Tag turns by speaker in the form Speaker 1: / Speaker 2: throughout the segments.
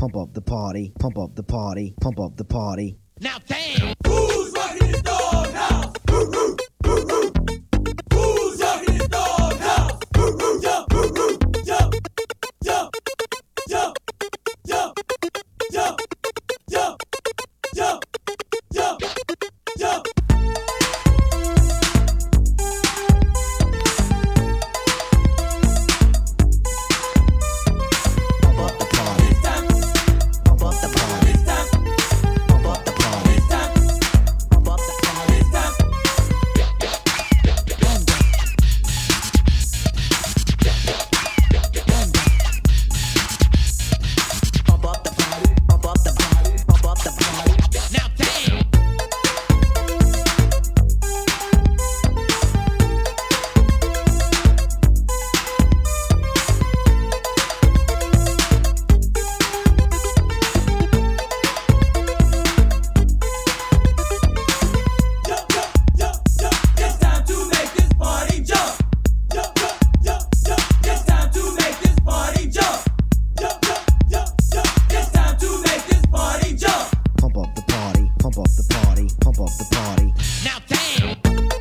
Speaker 1: pump up the party, pump up the party, pump up the party.
Speaker 2: Now, damn!
Speaker 3: body,
Speaker 1: pump up the party.
Speaker 2: Now damn!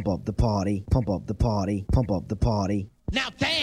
Speaker 1: pump up the party, pump up the party, pump up the party.
Speaker 2: Now dance!